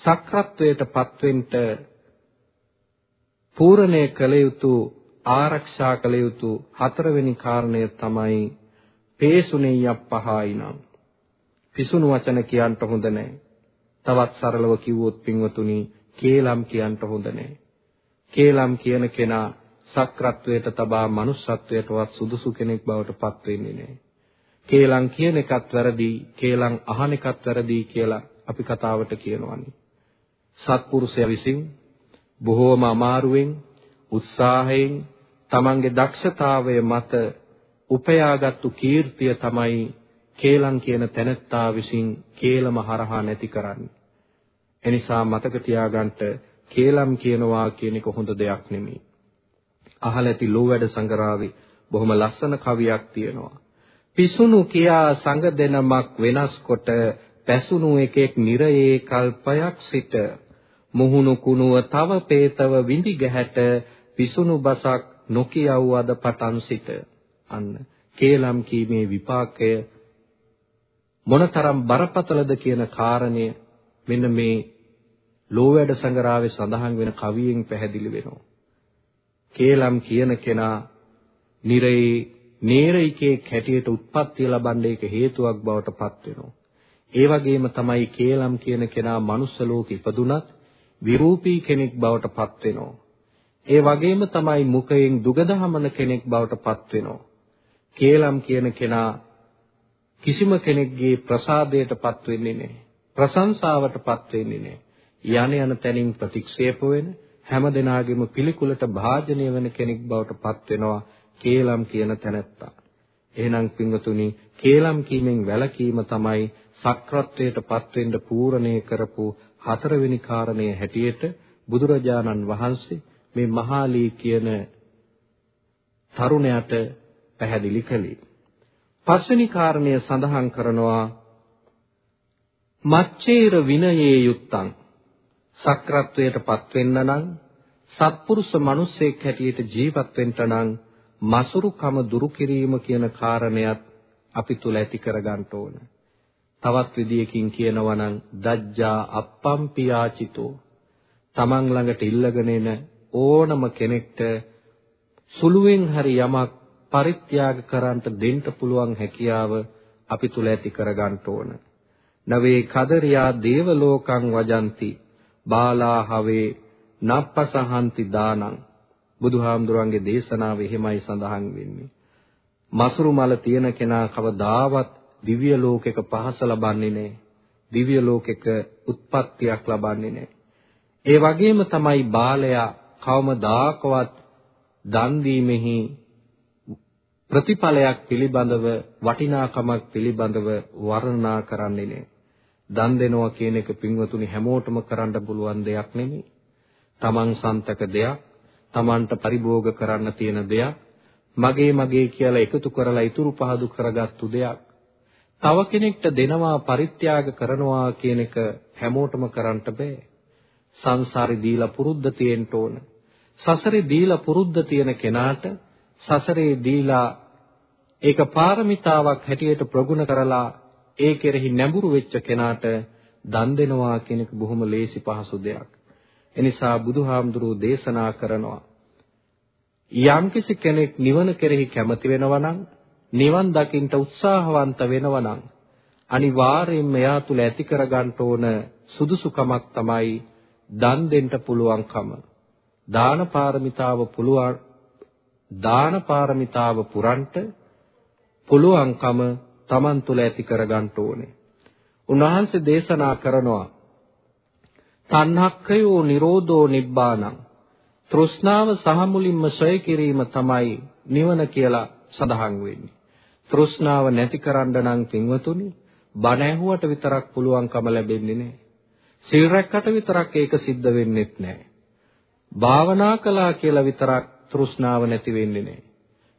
සක්‍රත්වයට පත්වෙන්න පූර්ණේ කළ යුතු ආරක්ෂා කළ යුතු හතරවෙනි කාරණය තමයි පේසුනේයප්පහායිනම් පිසුණු වචන කියන්න හොඳ නැහැ. තවත් සරලව කිව්වොත් පින්වතුනි කේලම් කියන්න හොඳ නැහැ. කේලම් කියන කෙනා සක්‍රත්වයට තබා manussත්වයටවත් සුදුසු කෙනෙක් බවට පත් වෙන්නේ නැහැ. කේලම් කියන එකත් වැරදි, කේලම් අහන එකත් වැරදි කියලා අපි කතාවට කියනවානේ. සත්පුරුෂයා විසින් බොහෝම අමාරුවෙන් උත්සාහයෙන් තමන්ගේ දක්ෂතාවය මත උපයාගත්තු කීර්තිය තමයි කේලම් කියන තැනැත්තා විසින් කේලම හරහා නැති කරන්නේ. එනිසා මතක තියාගන්න කේලම් කියනවා කියන එක හොඳ දෙයක් නෙමෙයි. අහල ඇති ලෝ වැඩ සංගරාවේ බොහොම ලස්සන කවියක් තියෙනවා. පිසුණු කියා සංග දෙනමක් වෙනස් කොට පැසුණු එකෙක් නිරයේ කල්පයක් සිට මුහුණු කුණුව තව පේතව විඳි ගැහැට පිසුණු බසක් නොකියව් අද පටන් සිට අන්න කේලම් කීමේ විපාකය මොනතරම් බරපතලද කියන කාරණය මෙන්න මේ ලෝවැඩ සංගරාවේ සඳහන් වෙන කවියෙන් පැහැදිලි වෙනවා. කේලම් කියන කෙනා නිරේ නේරිකේ කැටියට උත්පත්ති ලබන්න ඒක හේතුවක් බවට පත් වෙනවා. ඒ වගේම තමයි කේලම් කියන කෙනා මනුස්ස ලෝකෙ ඉපදුනත් විරූපී කෙනෙක් බවට පත් වෙනවා. ඒ වගේම තමයි මුඛයෙන් දුගදහමන කෙනෙක් බවට පත් වෙනවා. කේලම් කියන කෙනා කිසිම කෙනෙක්ගේ ප්‍රසාදයටපත් වෙන්නේ නැහැ. ප්‍රශංසාවටපත් වෙන්නේ නැහැ. යන යන තැනින් ප්‍රතික්ෂේප වෙන හැම දිනාගෙම පිළිකුලට භාජනය වෙන කෙනෙක් බවට පත් වෙනවා කේලම් කියන තැනැත්තා. එහෙනම් පින්වතුනි කේලම් කීමෙන් වැළකීම තමයි සක්‍රත්වයට පත් වෙන්න පූර්ණේ කරපු හතරවෙනි කාරණය හැටියට බුදුරජාණන් වහන්සේ මේ මහාලී කියන තරුණයාට පැහැදිලි කළේ. පස්වෙනි කාරණය සඳහන් කරනවා මච්චේර විනයේ යුත්තං සක්‍රත්වයටපත් වෙන්න නම් සත්පුරුෂ මිනිසෙක් හැටියට ජීවත් වෙන්න නම් මසුරුකම දුරු කිරීම කියන කාරණයත් අපි තුල ඇති කරගන්න ඕන. තවත් විදියකින් කියනවා නම් දජ්ජා අප්පම්පියාචිතෝ තමන් ළඟට ඉල්ලගෙන එන ඕනම කෙනෙක්ට සුළුවෙන් හරි යමක් පරිත්‍යාග කරන්නට දෙන්න පුළුවන් හැකියාව අපි තුල ඇති කරගන්න ඕන. නවේ කදරියා දේවලෝකං වජಂತಿ බාලාහවේ නප්පසහන්ති දානං බුදුහාමුදුරන්ගේ දේශනාව එහෙමයි සඳහන් වෙන්නේ. මසුරු මල තියෙන කෙනා කවදාවත් දිව්‍ය ලෝකයක පහස ලබන්නේ නැහැ. දිව්‍ය ලෝකයක උත්පත්තියක් ලබන්නේ නැහැ. ඒ වගේම තමයි බාලයා කවමදාකවත් දන් දීමෙහි ප්‍රතිඵලයක් පිළිබඳව වටිනාකමක් පිළිබඳව වර්ණනා කරන්නේ නැහැ. දන් දෙනවා කියන එක පින්වතුනි හැමෝටම කරන්න පුළුවන් දෙයක් නෙමෙයි. තමන් සන්තක දෙයක්, තමන්ට පරිභෝග කරන්න තියෙන දෙයක්, මගේ මගේ කියලා එකතු කරලා ඉතුරු පහදු කරගත්තු දෙයක්. තව කෙනෙක්ට දෙනවා පරිත්‍යාග කරනවා කියන එක හැමෝටම කරන්න බෑ. සංසාරේ දීලා පුරුද්ද තියෙන්න ඕන. සසරේ දීලා පුරුද්ද තියෙන කෙනාට සසරේ දීලා ඒක පාරමිතාවක් හැටියට ප්‍රගුණ කරලා ඒ කෙරෙහි නැඹුරු වෙච්ච කෙනාට දන් දෙනවා කියන එක බොහොම ලේසි පහසු දෙයක්. එනිසා බුදුහාමුදුරුවෝ දේශනා කරනවා යම්කිසි කෙනෙක් නිවන කෙරෙහි කැමති වෙනවා නම් නිවන් දකින්න උත්සාහවන්ත වෙනවා නම් අනිවාර්යයෙන්ම එයා තුල ඇති කරගන්න ඕන සුදුසුකමක් තමයි දන් දෙන්න පුළුවන්කම. දාන පාරමිතාව පුළුවන් දාන පාරමිතාව පුරන්ට පුළුවන්කම Taman තුල ඇති කරගන්න ඕනේ. උන්වහන්සේ දේශනා කරනවා තණ්හක්කයෝ නිරෝධෝ නිබ්බානං තෘෂ්ණාව සහ මුලින්ම සොය කිරීම තමයි නිවන කියලා සඳහන් වෙන්නේ. තෘෂ්ණාව නැති කරන්න නම් පින්වතුනි බණ ඇහුවට විතරක් පුළුවන්කම ලැබෙන්නේ නැහැ. සිල් රැක්කට විතරක් ඒක සිද්ධ වෙන්නේත් නැහැ. භාවනා කළා කියලා විතරක් තෘෂ්ණාව නැති වෙන්නේ නැහැ.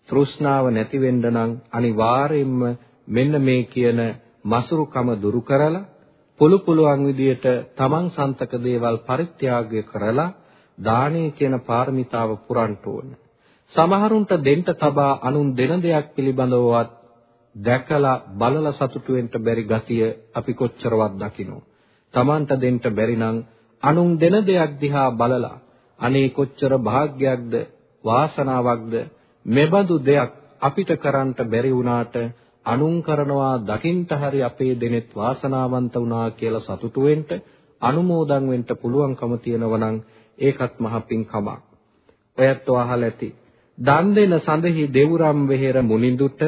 තෘෂ්ණාව නැති වෙන්න නම් අනිවාර්යයෙන්ම මෙන්න මේ කියන මසුරුකම දුරු කරලා පුළු පුළුවන් විදියට තමන් සන්තක දේවල් පරිත්‍යාගය කරලා දානේ කියන පාරමිතාව පුරන්න ඕන. සමහරුන්ට දෙන්න තබා අනුන් දෙන දෙයක් පිළිබඳවවත් දැකලා බලලා සතුටු වෙන්න බැරි ගතිය අපි කොච්චරවත් දකිනෝ. Tamanta දෙන්න බැරි නම් අනුන් දෙන දෙයක් දිහා බලලා අනේ කොච්චර වාග්යක්ද වාසනාවක්ද මෙබඳු දෙයක් අපිට කරන්න බැරි වුණාට අනුන් කරනවා දකින්ට හරි අපේ දෙනෙත් වාසනාවන්ත වුණා කියලා සතුටු වෙන්න අනුමෝදන් වෙන්න පුළුවන්කම තියෙනවා නම් ඒකත් මහ පිංකමක්. ඔයත් අහලා ඇති. දන් දෙන සඳෙහි දෙවුරම් වෙහෙර මුනිඳුට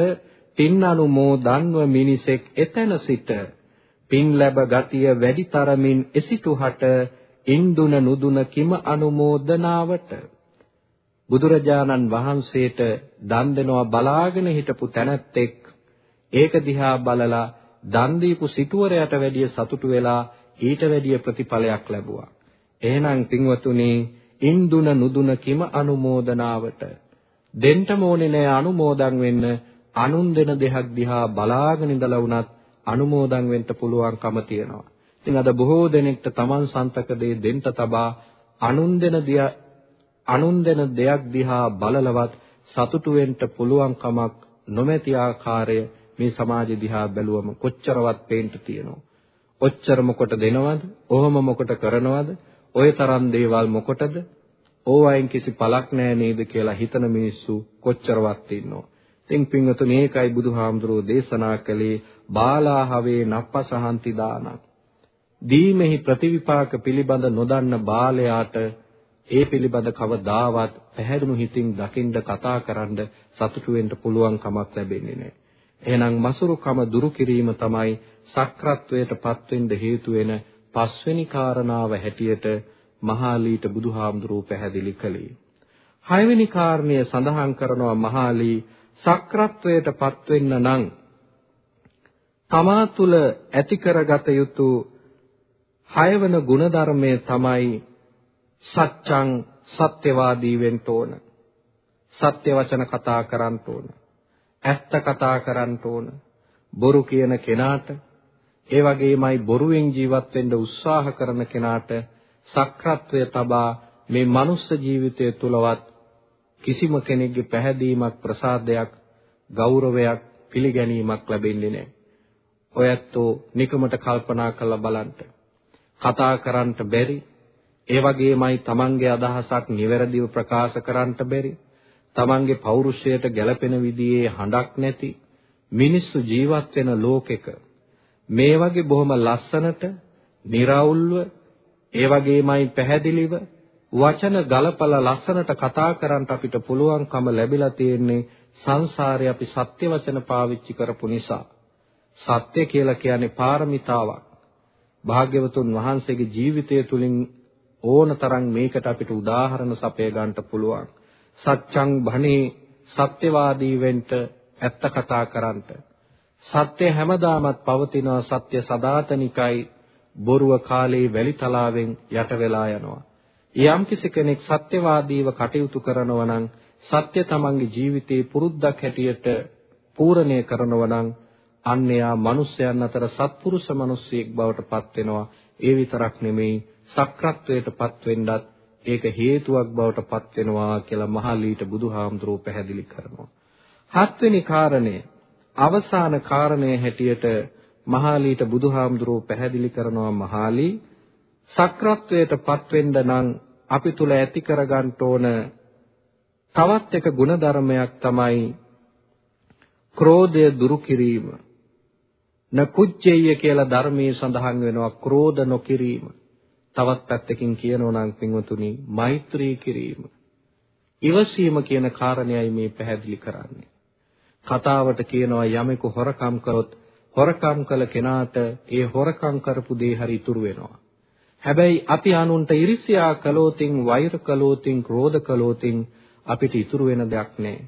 පින් අනුමෝදන්ව මිනිසෙක් එතන සිට පින් ලැබ ගතිය වැඩි තරමින් එසිතුහට ඉන්දුන නුදුන කිම අනුමෝදනාවට බුදුරජාණන් වහන්සේට දන් දෙනවා බලාගෙන හිටපු තැනැත්තෙක් ඒක දිහා බලලා දන් දීපු සිටුවරයට වැඩිය සතුටු වෙලා ඊට වැඩිය ප්‍රතිඵලයක් ලැබුවා. එහෙනම් පින්වතුනි ඉන්දුන නුදුන කිම අනුමෝදනාවට දෙන්නම ඕනේ නෑ අනුමෝදන් වෙන්න අනුන් දෙන දෙයක් දිහා බලාගෙන ඉඳලා වුණත් අනුමෝදන් වෙන්න පුළුවන්කම තියෙනවා. ඉතින් අද බොහෝ දෙනෙක්ට Taman සන්තක දේ දෙන්න තබා අනුන් දෙන අනුන් දෙන දෙයක් දිහා බලලවත් සතුටු වෙන්න පුළුවන් කමක් නොමැති ආකාරය මේ සමාජ දිහා බැලුවම කොච්චරවත් පේන්න තියෙනවා. ඔච්චර මොකට දෙනවද? ඔහොම මොකට කරනවද? ඔය තරම් දේවල් මොකටද? ඕවයින් කිසි පළක් නැහැ නේද කියලා හිතන මිනිස්සු කොච්චරවත් ඉන්නවා. ඉතින් පින්වතුනි ඒකයි බුදුහාමුදුරෝ දේශනා කළේ බාලාහවේ නප්පසහන්ති දානං. දීමෙහි ප්‍රතිවිපාක පිළිබඳ නොදන්න බාලයාට ඒ පිළිබඳ කවදාවත් පැහැදුණු හිතින් දකින්න කතා කරන්න සතුටු වෙන්න පුළුවන් කමක් ලැබෙන්නේ නැහැ. එහෙනම් මසුරුකම දුරු කිරීම තමයි සක්‍රත්වයට පත්වෙන්න හේතු වෙන පස්වෙනි කාරණාව හැටියට මහාලීට බුදුහාමුදුරුව පැහැදිලි කළේ. හයවෙනි කාරණය සඳහන් කරනවා මහාලී සක්‍රත්වයට පත්වෙන්න නම් තමා තුළ ඇති කරගත යුතු හයවන ගුණධර්මය තමයි සත්‍යං සත්‍යවාදී වෙන්න ඕන. සත්‍ය වචන කතා කරන්න ඕන. ඇත්ත කතා කරන්න ඕන. බොරු කියන කෙනාට ඒ වගේමයි බොරුවෙන් ජීවත් වෙන්න උත්සාහ කරන කෙනාට සක්‍රත්වය තබා මේ මනුස්ස ජීවිතය තුලවත් කිසිම කෙනෙක්ගේ පැහැදීමක් ප්‍රසාදයක් ගෞරවයක් පිළිගැනීමක් ලැබෙන්නේ නැහැ. ඔයත්ෝ නිකමට කල්පනා කරලා බලන්න. කතා කරන්නට බැරි ඒ වගේමයි තමන්ගේ අදහසක් නිවැරදිව ප්‍රකාශ කරන්නට බැරි තමන්ගේ පෞරුෂයට ගැළපෙන විදිහේ හඬක් නැති මිනිස්සු ජීවත් වෙන ලෝකෙක මේ වගේ බොහොම ලස්සනට, निराවුල්ව, ඒ වගේමයි පැහැදිලිව වචන ගලපලා ලස්සනට කතා කරන්න අපිට පුළුවන්කම ලැබිලා තියෙන්නේ සංසාරේ අපි සත්‍ය වචන පාවිච්චි කරපු නිසා. සත්‍ය කියලා කියන්නේ පාරමිතාවක්. භාග්‍යවතුන් වහන්සේගේ ජීවිතය තුළින් ඕනතරම් මේකට අපිට උදාහරණ සපය ගන්නට පුළුවන්. සත්‍යං භණේ සත්‍යවාදී වෙන්න ඇත්ත කතා කරන්නට. සත්‍ය හැමදාමත් පවතිනවා සත්‍ය සදාතනිකයි බොරුව කාලේ වැලි තලාවෙන් යට වෙලා යනවා. යම්කිසි කෙනෙක් සත්‍යවාදීව කටයුතු කරනවා නම් සත්‍ය තමන්ගේ ජීවිතේ පුරුද්දක් හැටියට පූර්ණණය කරනවා නම් අන්‍යයා මිනිස්යන් අතර සත්පුරුෂ මිනිසෙක් බවට පත් වෙනවා. ඒ විතරක් නෙමෙයි සක්‍රත්වයට පත් වෙන්නත් ඒක හේතුවක් බවට පත් වෙනවා කියලා මහලීට බුදුහාමුදුරුව පැහැදිලි කරනවා. හත්වෙනි කාරණය අවසාන කාරණය හැටියට මහාලීට බුදුහාමුදුරුව පැහැදිලි කරනවා මහාලී සක්‍රත්වයට පත් වෙන්න නම් අපි තුල ඇති කරගන්න ඕන තවත් එක ಗುಣධර්මයක් තමයි ක්‍රෝධය දුරු කිරීම. නකුච්චේය කියලා ධර්මයේ සඳහන් වෙනවා ක්‍රෝධ නොකිරීම. තවත් පැත්තකින් කියනවා නම් පින්වතුනි මෛත්‍රී කිරීම. ඉවසීම කියන කාරණයයි මේ පැහැදිලි කරන්නේ. කතාවට කියනවා යමෙකු හොරකම් කරොත් හොරකම් කළ කෙනාට ඒ හොරකම් කරපු දේ හරි ඉතුරු වෙනවා. හැබැයි අපි අනුන්ට iriසියා කළෝතින් වෛර කළෝතින් ක්‍රෝධ කළෝතින් අපිට ඉතුරු වෙන දෙයක් නැහැ.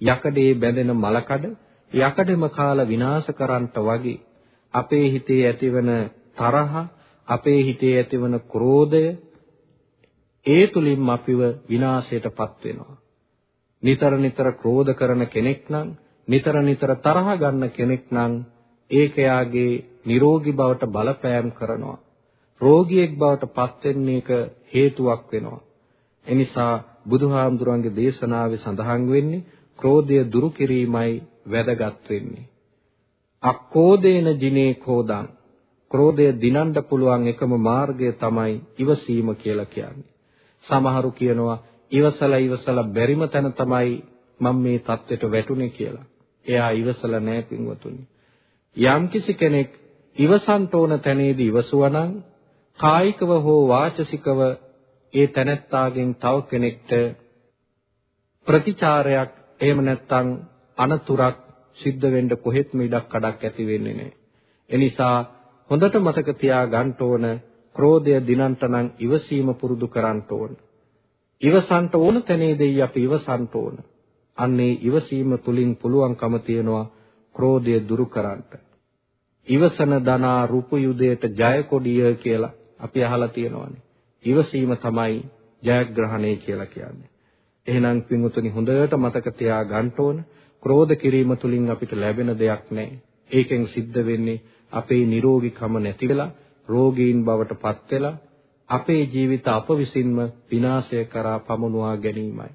යකඩේ බැඳෙන මලකඩ යකඩෙම කාලා විනාශ කරන්නට වගේ අපේ හිතේ ඇතිවන තරහ අපේ හිතේ ඇතිවන ක්‍රෝධය ඒ තුලින්ම අපිව විනාශයටපත් වෙනවා. නිතර නිතර ක්‍රෝධ කරන කෙනෙක් නම් නිතර නිතර තරහ ගන්න කෙනෙක් නම් ඒක යාගේ නිරෝගී බවට බලපෑම් කරනවා. රෝගියෙක් බවට පත් වෙන්නේක හේතුවක් වෙනවා. එනිසා බුදුහාමුදුරන්ගේ දේශනාවේ සඳහන් වෙන්නේ ක්‍රෝධය දුරු කිරීමයි වැදගත් වෙන්නේ. අක්කෝදේන ජිනේ කෝදං ක්‍රෝධය දිනන්න පුළුවන් එකම මාර්ගය තමයි ඉවසීම කියලා කියන්නේ. සමහරු කියනවා ඉවසලා ඉවසලා බැරිම තැන තමයි මම මේ தත්වෙට වැටුනේ කියලා. එයා ඉවසලා නැහැ පින්වතුනි. යම්කිසි කෙනෙක් ඉවසන්ට ඕන තැනේදී ඉවසුවා නම් කායිකව හෝ වාචසිකව ඒ තැනැත්තාගෙන් තව කෙනෙක්ට ප්‍රතිචාරයක් එහෙම නැත්නම් අනතුරක් සිද්ධ වෙන්න කොහෙත්ම ඉඩක් කඩක් ඇති වෙන්නේ නැහැ. එනිසා හොඳට මතක තියා ගන්න ඕන ක්‍රෝධය දිනන්ට නම් ඉවසීම පුරුදු කරන්න ඕන. ඉවසන්ට ඕන තැනේදී අපි ඉවසන්ට ඕන. අන්නේ ඉවසීම තුලින් පුළුවන්කම තියනවා ක්‍රෝධය දුරු කරන්න. ඉවසන දනා රූප යුදයට ජය කොඩිය කියලා අපි අහලා තියෙනවානේ. ඉවසීම තමයි ජයග්‍රහණය කියලා කියන්නේ. එහෙනම් පින්වතුනි හොඳට මතක තියා ගන්න ඕන ක්‍රෝධ කිරීම තුලින් අපිට ලැබෙන දෙයක් නැහැ. ඒකෙන් සිද්ධ වෙන්නේ අපේ නිරෝගීකම නැති වෙලා රෝගීන් බවට පත් වෙලා අපේ ජීවිත අප විසින්ම විනාශය කරා පමුණුවා ගැනීමයි.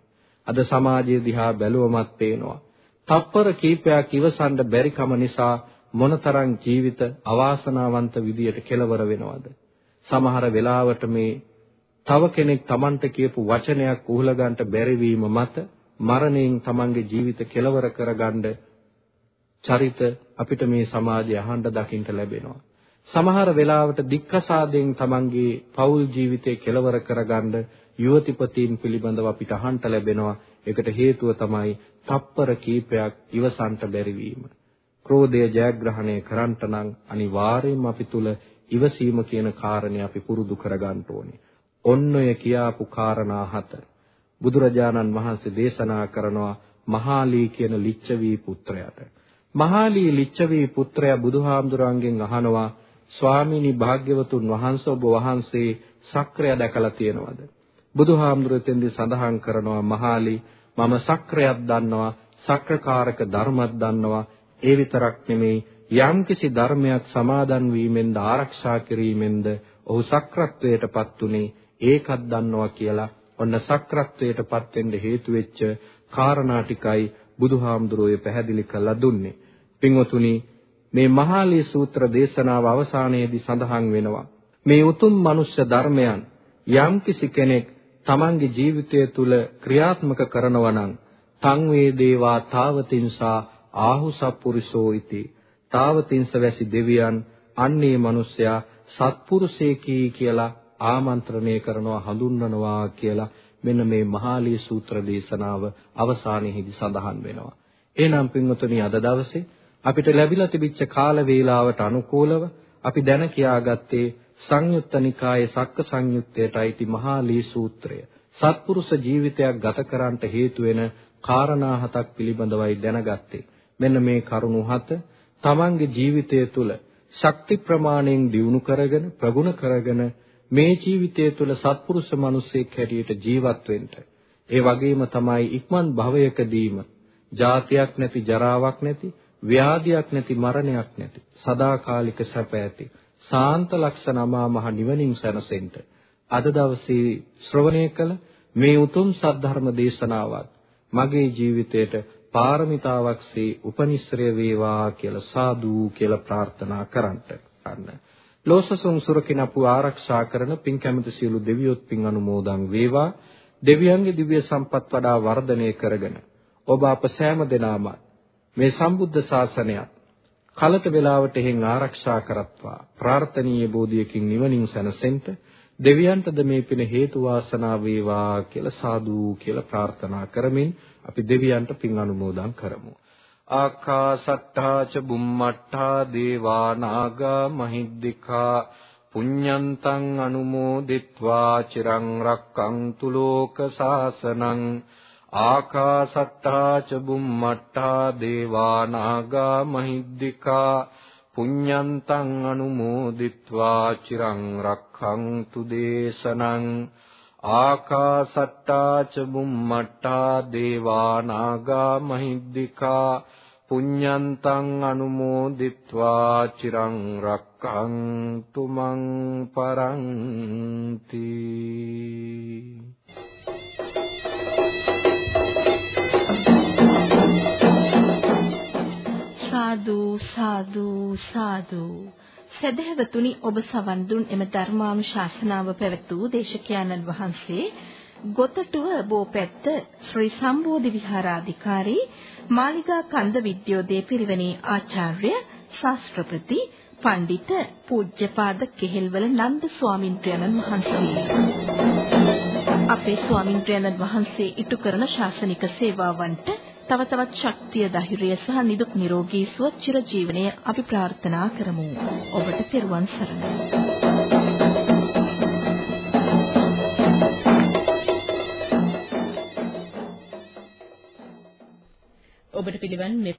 අද සමාජයේ දිහා බැලුවමත් පේනවා. තප්පර කීපයක් ඉවසන්න බැරිකම නිසා මොනතරම් ජීවිත අවාසනාවන්ත විදියට කෙලවර වෙනවද? සමහර වෙලාවට මේ තව කෙනෙක් Tamanට කියපු වචනයක් උහුලගන්න බැරි මත මරණයෙන් Tamanගේ ජීවිත කෙලවර කරගන්න චරිත අපිට මේ සමාජයේ අහන්න දකින්න ලැබෙනවා. සමහර වෙලාවට දික්කසාදයෙන් Tamanගේ පෞල් ජීවිතේ කෙලවර කරගන්න යුවතිපතීන් පිළිබඳව අපිට අහන්න ලැබෙනවා. ඒකට හේතුව තමයි තප්පර කීපයක් ඉවසන්ට බැරි වීම. ක්‍රෝධය ජයග්‍රහණය කරන්නට නම් අනිවාර්යයෙන්ම අපි තුල ඉවසීම කියන කාරණේ අපි පුරුදු කරගන්න ඕනේ. ඔන්න ඔය කියාපු කාරණා හතර බුදුරජාණන් වහන්සේ දේශනා කරනවා මහාලී කියන ලිච්ඡවී පුත්‍රයාට. මහාලී ලිච්ඡවී පුත්‍රයා බුදුහාමුදුරන්ගෙන් අහනවා ස්වාමීනි භාග්‍යවතුන් වහන්සේ ඔබ වහන්සේ සක්‍රය දැකලා තියෙනවද? බුදුහාමුදුරෙන්දී සඳහන් කරනවා මහාලී මම සක්‍රයක් දන්නවා සක්‍රකාරක ධර්මයක් දන්නවා ඒ විතරක් නෙමෙයි යම්කිසි ධර්මයක් සමාදන් වීමෙන්ද ආරක්ෂා කිරීමෙන්ද ඔහු සක්‍රත්වයටපත් උනේ ඒකත් දන්නවා කියලා ඔන්න සක්‍රත්වයටපත් වෙන්න හේතු වෙච්ච කාරණා ටිකයි බුදුහාමුදුරුවෝ පැහැදිලි කරලා දුන්නේ. පින්වතුනි මේ මහාලී සූත්‍ර දේශනාව අවසානයේදී සඳහන් වෙනවා මේ උතුම් මනුෂ්‍ය ධර්මයන් යම්කිසි කෙනෙක් තමන්ගේ ජීවිතය තුළ ක්‍රියාත්මක කරනවා නම් තං වේදේවා තාවතින්සා ආහුසප්පුරිසෝ ඉති තාවතින්ස වැසි දෙවියන් අන්නේ මිනිසයා සත්පුරුෂයෙකි කියලා ආමන්ත්‍රණය කරනවා හඳුන්වනවා කියලා මෙන්න මේ මහාලී සූත්‍ර දේශනාව අවසානයේදී සඳහන් වෙනවා. එහෙනම් පින්වතුනි අද දවසේ අපිට ලැබිලා තිබිච්ච කාල වේලාවට අනුකූලව අපි දැන කියාගත්තේ සංයුත්ත නිකායේ සක්ක සංයුත්තයට අයිති මහාලී සූත්‍රය. සත්පුරුෂ ජීවිතයක් ගත කරන්නට හේතු වෙන කාරණා හතක් පිළිබඳවයි දැනගත්තේ. මෙන්න මේ කරුණු හත තමන්ගේ ජීවිතය තුළ ශක්ති ප්‍රමාණයෙන් දියුණු කරගෙන ප්‍රගුණ කරගෙන මේ ජීවිතය තුළ සත්පුරුෂ මිනිසෙක් හැටියට ජීවත් වෙන්න. ඒ වගේම තමයි ඉක්මන් භවයකදීම ජාතියක් නැති ජරාවක් නැති ව්‍යාධියක් නැති මරණයක් නැති සදාකාලික සැප ඇති සාන්ත ලක්ෂණ අමා මහ නිවනින් සැනසෙන්න අද දවසේ ශ්‍රවණය කළ මේ උතුම් සද්ධර්ම දේශනාවත් මගේ ජීවිතයට පාරමිතාවක්සේ උපනිශ්‍රය වේවා කියලා සාදු කියලා ප්‍රාර්ථනා කරන්ට ගන්න. ලෝසසුන් සුරකින අපු ආරක්ෂා කරන පින් කැමති සියලු දෙවියොත් පින් අනුමෝදන් වේවා. දෙවියන්ගේ දිව්‍ය සම්පත් වඩා වර්ධනය කරගෙන ඔබ අප සෑම දෙනාම මේ සම්බුද්ධ ශාසනය කලට වේලාවට එහෙන් ආරක්ෂා කරත්වා ප්‍රාර්ථනීය බෝධියකින් නිවනින් සැනසෙන්න දෙවියන්ටද මේ පින හේතු වාසනා වේවා කියලා සාදු කියලා ප්‍රාර්ථනා කරමින් අපි දෙවියන්ට පින් අනුමෝදන් කරමු. ආකාසට්ටා ච බුම්මට්ටා දේවා නාග මහිද්దికා පුඤ්ඤන්තං අනුමෝදිත්වා චිරං රක්කන්තු ලෝක සාසනං ආකාසට්ටා ච බුම්මට්ටා දේවා නාග මහිද්దికා පුඤ්ඤන්තං අනුමෝදිත්වා චිරං රක්ඛන්තු දේශනං ආකාසට්ටා ච බුම්මට්ටා දේවා නාග මහිද්దికා පුඤ්ඤන්තං අනුමෝදිත්වා චිරං රක්ඛන්තු මං පරන්ති සාදු සාදු සාදු සදහැවතුනි ඔබ සවන් දුන් එම ධර්මානුශාසනාව පැවැත් වූ දේශකයන්න් වහන්සේ. ගොතටුව බෝපැත්ත ශ්‍රී සම්බෝධි විහාරාධිකාරී මාලිගා කන්ද විද්‍යෝදය පිරිවෙනේ ආචාර්ය ශාස්ත්‍රපති පඬිත පූජ්‍යපාද කෙහෙල්වල නන්ද ස්වාමින්ද්‍රයන්න් වහන්සේ. අපේ ස්වාමින්ද්‍රයන්න් වහන්සේ ඉටු කරන ශාසනික සේවාවන්ට තව තවත් ශක්තිය ධෛර්යය සහ නිදුක් නිරෝගී සුව චිර ජීවනයේ අපි ප්‍රාර්ථනා කරමු. ඔබට තෙරුවන් සරණයි. ඔබට පිළිවන්